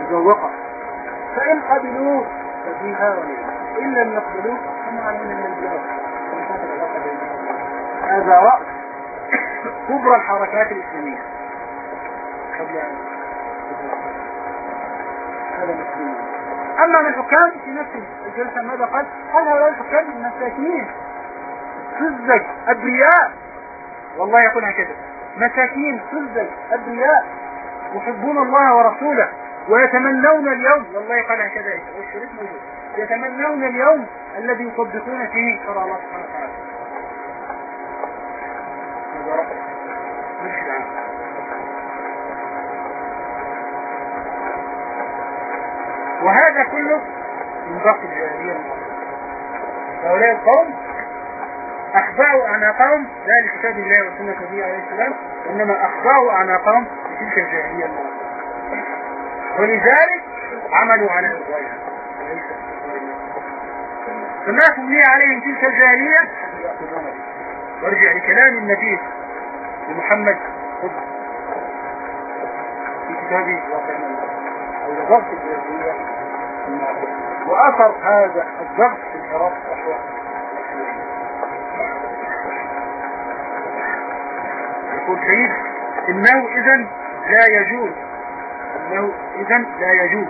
S1: مزوقة. فإن قبلوه ففيها ونعم إن لم يقبلوه فما علينا من البلاد هذا رأس كبرى الحركات الإسلامية. قبل أن هذا مسلمين أما من الحكام في نفس الجلسة ماذا قال؟ قال هؤلاء الحكام مساكين. سذج أبرياء والله يقول هكذا مساكين سذج أبرياء يحبون الله ورسوله ويتمنون اليوم. والله يقال هكذا والشريك موجود يتمنون اليوم الذي يطبقون فيه شرع الله سبحانه وتعالى. وهذا كله من ضغط الجاهلية هؤلاء القوم أخضعوا أعناقهم لا لكتاب الله وسنة نبيه عليه السلام إنما أخضعوا أعناقهم لتلك الجاهلية. المعاصرة ولذلك عملوا على الغاية فما تبني عليهم تلك الجاهلية؟ وارجع لكلام النبي لمحمد خذ في كتابه واقع أو لضغط الجاهلية وأثر هذا الضغط في العراق يقول سيد إنه إذا لا يجوز. إنه إذا لا يجوز.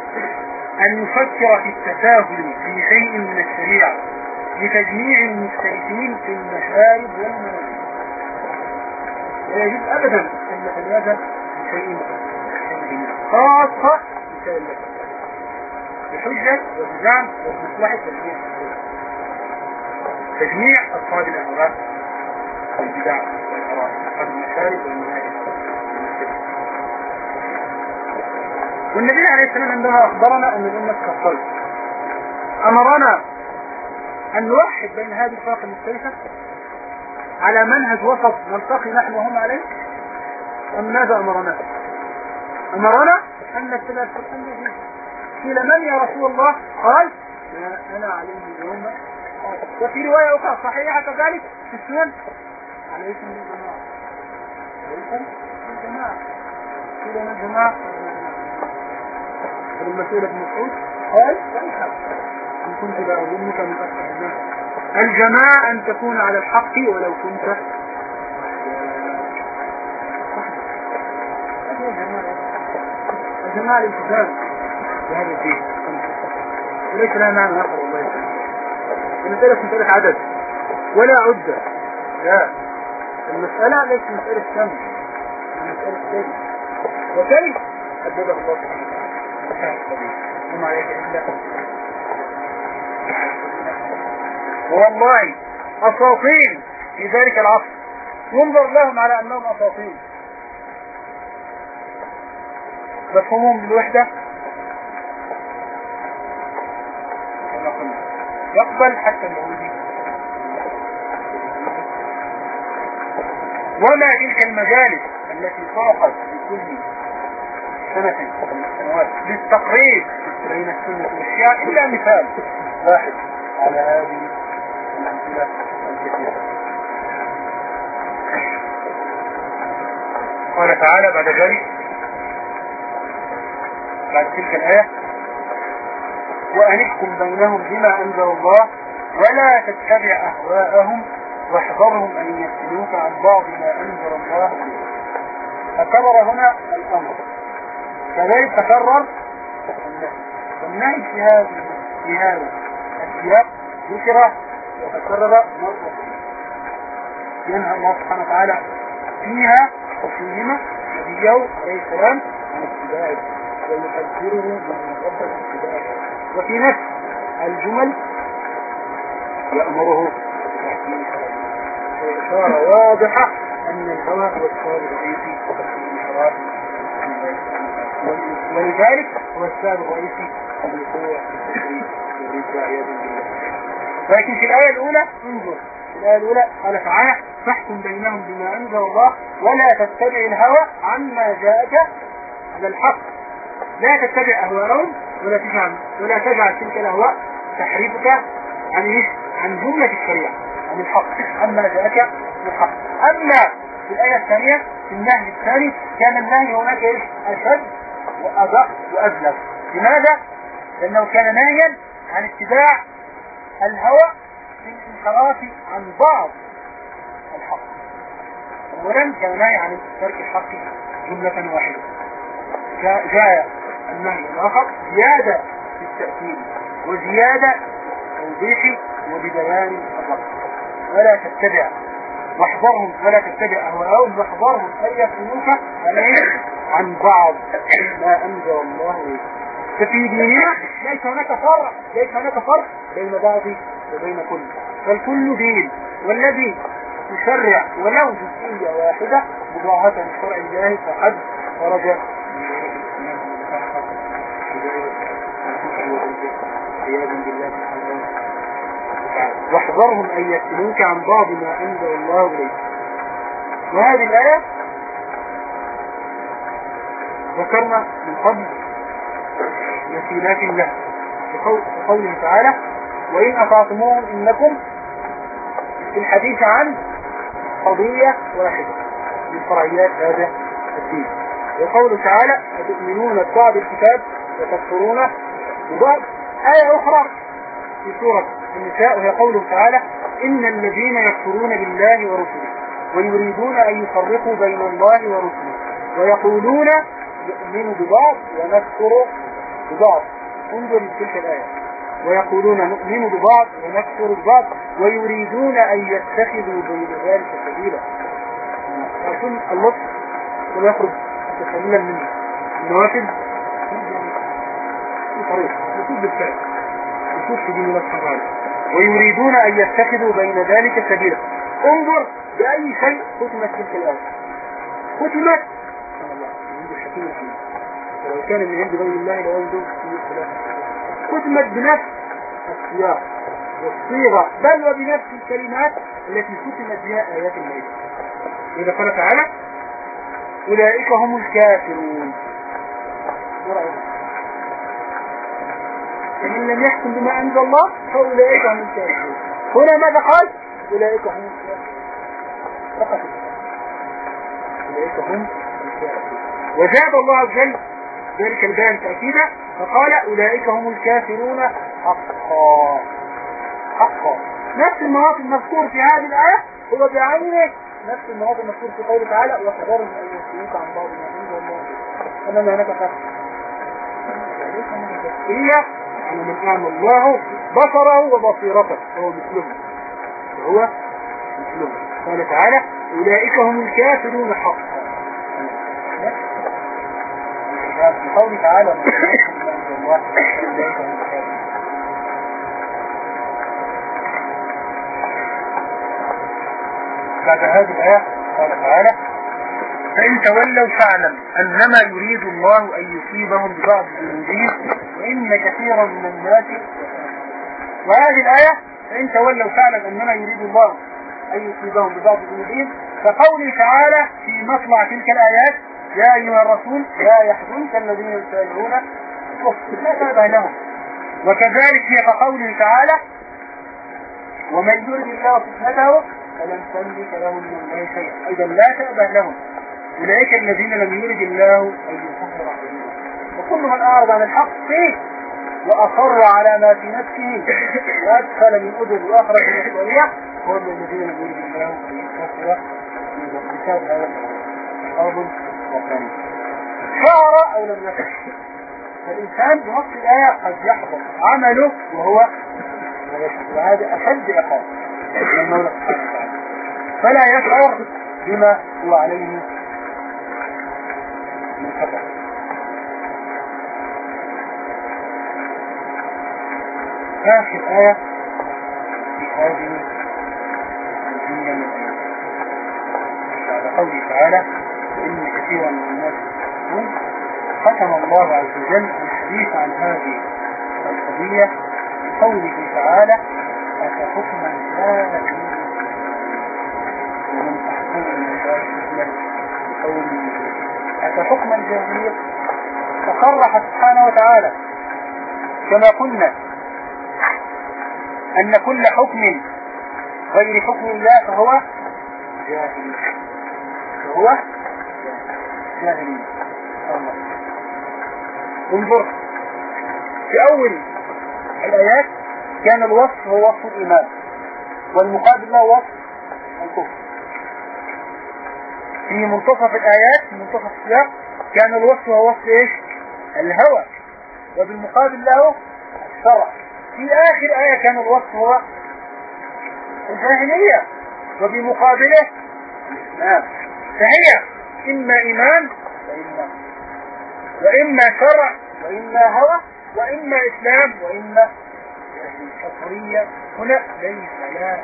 S1: أن يفكر في التساهل في شيء من الشريعة لتجميع المختلفين في المشارب والمنازل لا يجوز أبدا أن في شيء خاصة بحجة وبزعم وبمصلحة تجميع. تجميع أصحاب الأهواء والبدع والآراء أصحاب المشارب والنبي عليه السلام عندما أخبرنا أن الأمة كفرت أمرنا أن نوحد بين هذه الفرق المختلفة على منهج وسط نلتقي نحن وهم عليه أم ماذا أمرنا؟ أمرنا أن نتبع القرآن قيل من يا رسول الله؟ قال ما أنا عليه اليوم. وفي رواية أخرى صحيحة كذلك. في السنن عليكم بالجماعة عليكم بالجماعة قيل من الجماعة المسؤول ابن مسعود. قال إن كنت لا أظنك من أكثر الجماعة أن تكون على الحق ولو كنت الجماعة الالتزام بهذا الدين. وليس لها معنى آخر والله. المسألة مسألة عدد. ولا عدة. لا. المسألة ليست مسألة كم. المسألة كيف. وكيف؟ حددها الله. سبحانه إلا والله أساطين في ذلك العصر. ينظر لهم على أنهم أساطين مفهومهم بالوحدة يقبل حتى اليهودي وما تلك المجالس التي صرفت لكل سنة من للتقريب بين السنة والشيعة إلا مثال واحد على هذه الأمثلة الكثيرة. قال تعالى بعد ذلك بعد تلك الآية. وأنحكم بينهم بما أنزل الله ولا تتبع أهواءهم واحذرهم أن يفتنوك عن بعض ما أنزل الله. فكرر هنا الأمر. كذلك تكرر النهي والنهي في هذا في هذا السياق ذكر وتكرر مرة ينهى الله سبحانه وتعالى فيها وفيهما نبيه عليه السلام عن اتباعه. ويحذره من مقدس اتباعه وفي نفس الجمل يأمره. إشارة واضحة أن الهوى هو السبب الرئيسي ولذلك هو السبب الرئيسي في التشريك والرجاء عياذا بالله. لكن في الآية الأولى انظر في الآية الأولى قال تعالى فاحكم بينهم بما أنزل الله ولا تتبع الهوى عما جاءك على الحق. لا تتبع أهواءهم ولا تجعل ولا تجعل تلك الأهواء تحريفك عن؟ عن جملة الشريعة عن الحق. عما جاءك بالحق. أما في الآية الثانية في النهي الثاني كان النهي هناك إيش؟ أشد وأدق وأبلغ لماذا؟ لأنه كان نهيا عن اتباع الهوى في الانحراف عن بعض الحق. أولا كان نهي عن ترك الحق جملة واحدة. جاء النهي الآخر زيادة في التأكيد وزيادة توضيح وببيان الرب. ولا تتبع واحذرهم ولا تتبع أهواءهم واحذرهم أن يكونوك عن بعض ما أنزل الله إليك. ففي ديننا ليس هناك فرق ليس هناك فرق بين بعض وبين كل. فالكل دين والذي يشرع ولو جزئية واحدة مضاهة لشرع الله فحد خرج واحذرهم أن يفتنوك عن بعض ما أنزل الله إليك. وهذه الآية؟ ذكرنا من قبل مثيلات له بقوله تعالى وإن أطعتموهم إنكم في الحديث عن قضية واحدة. من فرعيات هذا الدين. وقوله تعالى أتؤمنون ببعض الكتاب وتكفرون ببعض؟ آية أخرى في سورة النساء وهي قوله تعالى إن الذين يكفرون بالله ورسله ويريدون أن يفرقوا بين الله ورسله ويقولون نؤمن ببعض ونكفر ببعض. انظر تلك الآية. ويقولون نؤمن ببعض ونكفر ببعض ويريدون أن يتخذوا بين ذلك سبيلا. يكون اللطف ويخرج سبيلا من النوافذ. في طريق. يكون بالفعل في دين الله سبحانه ويريدون أن يتخذوا بين ذلك سبيلا. انظر بأي شيء ختمت تلك الآية ختمت. ولو كان من عند غير الله لوجدوا في خلاف ختمت بنفس السياق والصيغة. بل وبنفس الكلمات التي ختمت بها آيات المائدة إذا قال تعالى أولئك هم الكافرون. فمن لم يحكم بما أنزل الله فأولئك هم الكافرون هنا ماذا قال؟ أولئك هم الكافرون فقط. أولئك هم الكافرون وزاد الله عز وجل ذلك البيان تأكيدا فقال أولئك هم الكافرون حقا. حقا. نفس المواطن المذكور في هذه الآية هو بعينه نفس المواطن المذكور في قوله تعالى وحذرهم أن يسلوك عن بعض ما أنزل الله. أنما هناك فرق هي من أعمى الله بصره وبصيرته هو مثلهم وهو مثلهم قال تعالى أولئك هم الكافرون حقا. في قوله تعالى بعد هذه الآية قال تعالى فإن تولوا فاعلم أنما يريد الله أن يصيبهم ببعض ذنوبهم وإن كثيرا من الناس وهذه الآية فإن تولوا فاعلم أنما يريد الله أن يصيبهم ببعض ذنوبهم. فقوله تعالى في مطلع تلك الآيات يا أيها الرسول لا يحزنك الذين يسألون لا تابع لهم وكذلك هي كقوله تعالى ومن يرد الله فتنته فلن تملك له من الله شيئا أيضا لا تأبه لهم أولئك الذين لم يرد الله ان يكفر عليهم وكل من اعرض عن الحق فيه. وأصر على ما في نفسه. وأدخل من أذن وأخرج من الطريق هو الذين لم يرد الله ان يكفر بسبب هذا الخطاب وكان شعر أو لم يكن فالإنسان بنص الآية قد يحبط عمله وهو وهذا أشد عقاب فلا يشعر بما هو عليه من خطر آخر آية في هذه الجملة من الآيات قوله تعالى إن كثيرا من الناس ختم الله عز وجل الحديث عن هذه القضية بقوله تعالى أفحكما لا ومن الله حكما بقوله أفحكم الجاهلية. فصرح سبحانه وتعالى. كما قلنا. أن كل حكم غير حكم الله فهو جاهلي فهو جاهلي انظر. في أول الآيات كان الوصف هو وصف الإيمان. والمقابل له وصف الكفر في منتصف الآيات منتصف السياق كان الوصف هو وصف إيش؟ الهوى. وبالمقابل له الشرع في آخر آية كان الوصف هو الجاهلية وبمقابله الإسلام فهي إما إيمان وإما وإما شرع وإما هوى وإما إسلام وإما الحصرية هنا ليس لا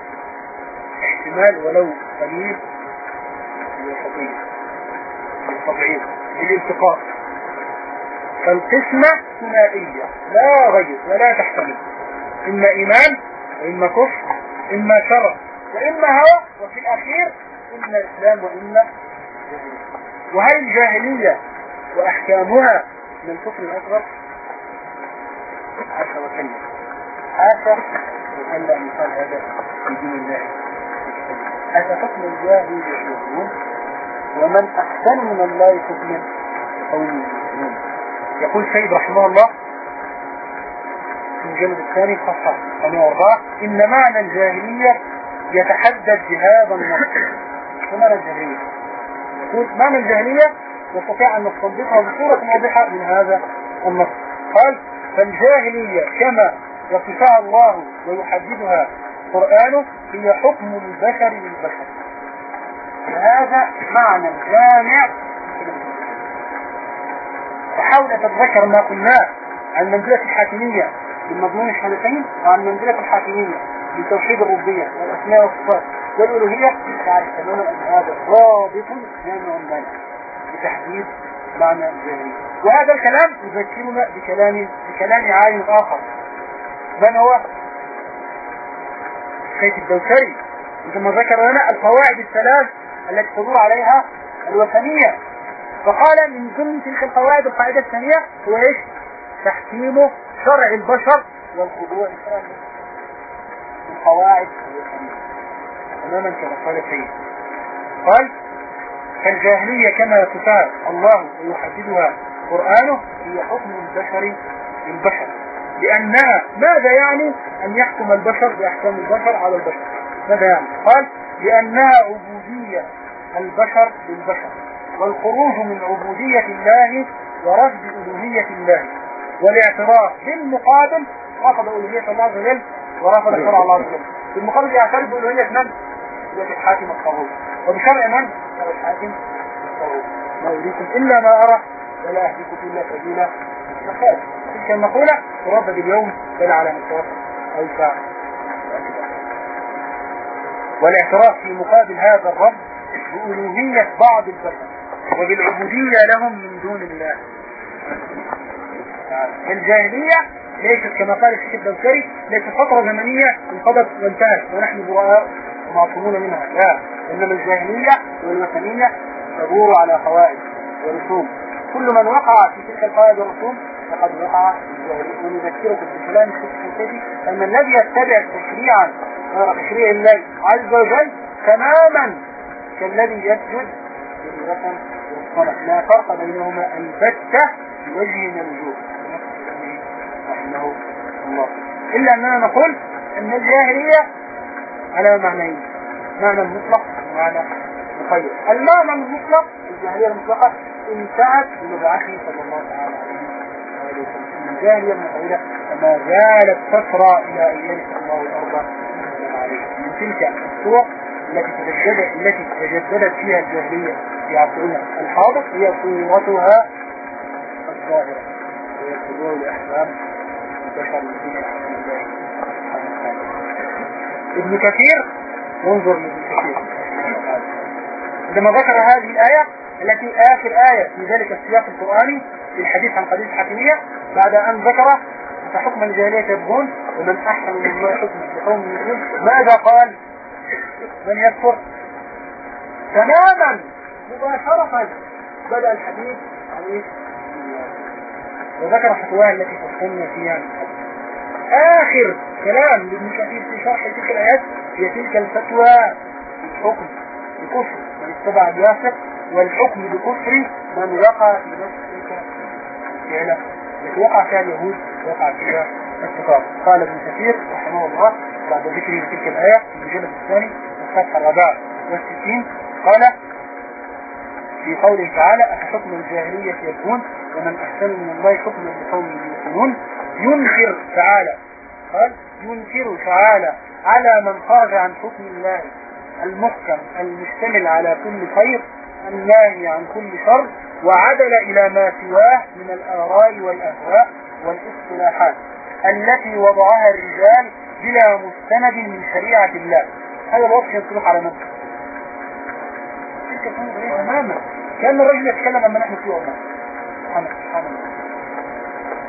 S1: احتمال ولو قليل. للخطية للتضعيف للالتقاط فالقسمة ثنائية. لا غير ولا تحتمل. إما إيمان وإما كفر إما شرع وإما هوى وفي الأخير إما إسلام وإما وهل الجاهلية وأحكامها من الكفر الأصغر عسى وكلا عسى وكلا مثال هذا في دين الله. هذا حكم الجاهل يشركون ومن أحسن من الله حكما يؤمنون يقول سيد رحمه الله في المجلد الثاني صفحة 104 إن معنى الجاهلية يتحدد بهذا النص معنى الجاهلية؟ يقول معنى الجاهلية نستطيع أن نستنبطها بصورة واضحة من هذا النص. قال فالجاهلية كما يصفها الله ويحددها قرآنه هي حكم البشر للبشر. هذا معنى الجامع وحاول تتذكر ما قلناه عن منزلة الحاكمية بالمضمون الشهادتين وعن منزلة الحاكمية لتوحيد الربية والأسماء والصفات والألوهية. تعرف تماما أن هذا رابط جامع مانع لتحديد معنى الجاهلية وهذا الكلام يذكرنا بكلام بكلام عالم آخر. من هو؟ الشيخ الدوسري. عندما ذكر لنا القواعد الثلاث التي تدور عليها الوثنية. فقال من ضمن تلك القواعد القاعدة الثانية هو إيش؟ تحكيم شرع البشر والخضوع القواعد الوثنية. تماما كما قال سيد قال فالجاهلية كما يصفها الله ويحددها قرآنه هي حكم البشر للبشر. لأنها ماذا يعني؟ أن يحكم البشر بأحكام البشر على البشر. ماذا يعني؟ قال لأنها عبودية البشر للبشر والخروج من عبودية الله ورفض ألوهية الله والاعتراف بالمقابل رفض ألوهية الله عز وجل ورفض شرع الله عز وجل. بالمقابل يعترف بألوهية من؟ ألوهية الحاكم الطاغوت. وبشرع من؟ الحاكم الطاغوت. ما يريكم إلا ما أرى ولا أهديكم إلا سبيلا. مخالف تلك المقولة تردد اليوم بل على مستوى أو ساعة والاعتراف في مقابل هذا الرب بألوهية بعض البشر وبالعبودية لهم من دون الله. الجاهلية ليست كما قال الشيخ الدوسري ليست فترة زمنية انقضت وانتهت ونحن براء ومعصومون منها. لا إنما الجاهلية والوثنية تدور على قواعد ورسوم. كل من وقع في تلك القواعد والرسوم فقد وقع ونذكركم بكلام الشيخ الشيخ أن الذي يتبع تشريعا غير تشريع الله؟ عز وجل تماما. كالذي يسجد للوثن والصنم لا فرق بينهما. البتة بوجه من رحمه الله. إلا أننا نقول أن الجاهلية على معنيين. معنى مطلق ومعنى مقيد. المعنى المطلق الجاهلية المطلقة انتهت بمبعثه صلى الله عليه وسلم. الجاهلية المقيدة فما زالت تسرى إلى أن يرث الله الأرض تلك الصور التي تجددت التي تجددت فيها الجاهلية في عصرنا الحاضر هي صورتها الظاهرة وهي صور الأحلام البشر الذين ابن كثير انظر لابن كثير. عندما ذكر هذه الآية التي آخر آية في ذلك السياق القرآني في الحديث عن قضية الحاكمية بعد أن ذكر فحكم الجاهلية يبغون؟ ومن أحسن من الله حكم يؤمنون ماذا قال؟ من يكفر؟ تماما. مباشرة. بدأ الحديث عن إيه؟ وذكر فتواه التي فصلنا فيها. آخر كلام لابن كثير في شرح تلك الآيات هي تلك الفتوى الحكم بكفر من اتبع الياسر والحكم بكفر من وقع في نفس تلك الفعلة. التي وقع فيها اليهود وقع فيها الكفار قال ابن كثير رحمه الله بعد ذكره تلك الآية في الجلد الثاني الفتحة الرابعة والستين قال في قوله تعالى أفحكم الجاهلية يكون ومن أحسن من الله حكما لقوم يوقنون ينكر تعالى. قال ينكر تعالى على من خرج عن حكم الله المحكم المشتمل على كل خير الناهي عن كل شر وعدل إلى ما سواه من الآراء والأهواء والاصطلاحات التي وضعها الرجال بلا مستند من شريعة الله. هذا الوصف يصرف على نفسه. تماما كأن الرجل يتكلم عما نحن فيه الله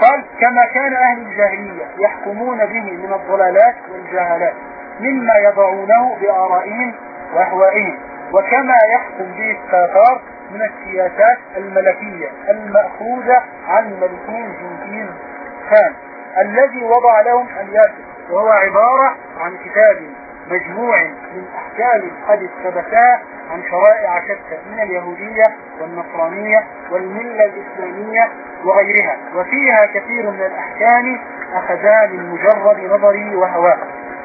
S1: قال كما كان أهل الجاهلية يحكمون به من الضلالات والجهالات مما يضعونه بآرائهم وأهوائهم وكما يحكم به التتار من السياسات الملكية المأخوذة عن ملكين جنكيز خان الذي وضع لهم الياسر وهو عبارة عن كتاب مجموع من أحكام قد اقتبساه عن شرائع شتى من اليهودية والنصرانية والملة الإسلامية وغيرها. وفيها كثير من الأحكام أخذا من مجرد نظري وهواه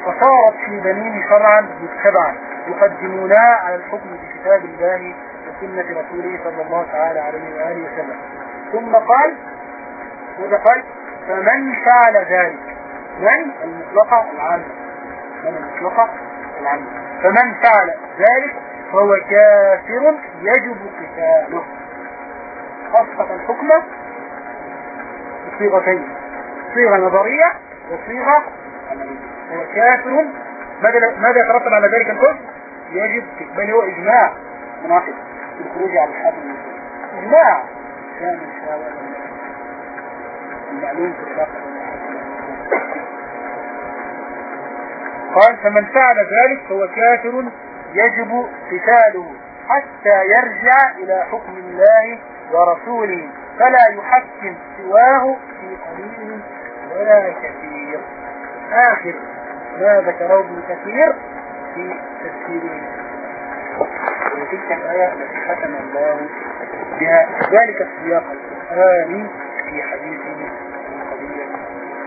S1: فصارت في بنين شرعا متبعا يقدمونا على الحكم بكتاب الله وسنة رسوله صلى الله تعالى عليه وآله وسلم. ثم قال ماذا قال؟ فمن فعل ذلك من المطلقة العامة من المطلقة العامة فمن فعل ذلك فهو كافر يجب قتاله. خاصة الحكمة بصيغتين صيغة نظرية وصيغة عملية. هو كافر. ماذا يترتب على ذلك الكفر يجب بل هو إجماع مناقض. الخروج على الحاكم إجماع كان شاوى المعلوم في الشرق قال فمن فعل ذلك فهو كافر يجب قتاله حتى يرجع إلى حكم الله ورسوله فلا يحكم سواه في قليل ولا كثير. آخر ما ذكره ابن كثير في تفسيره. الآية التي الله بها ذلك السياق القرآني في حديثه القضية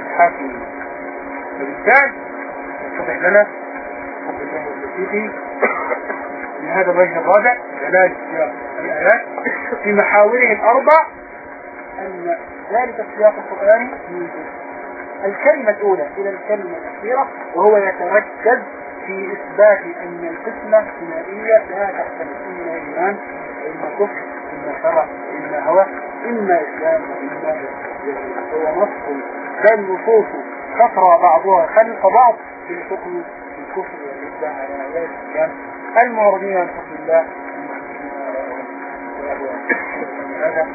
S1: الحاكم وبالتالي يتضح لنا وبالتوفيق من هذا الوجه الرابع دلالة سياق الآيات في محاوره الأربع أن ذلك السياق القرآني يوجد الكلمة الأولى إلى الكلمة الأخيرة وهو يتركز في إثبات أن القسمة ثنائية لا تختلف إما إيمان إما كفر إما شرع إما هوى إما إسلام وإما هو نص. بل نصوص كثر بعضها خلق بعض في الحكم الكفر والإسلام على ذلك الكلام المعرضين عن حكم الله هذا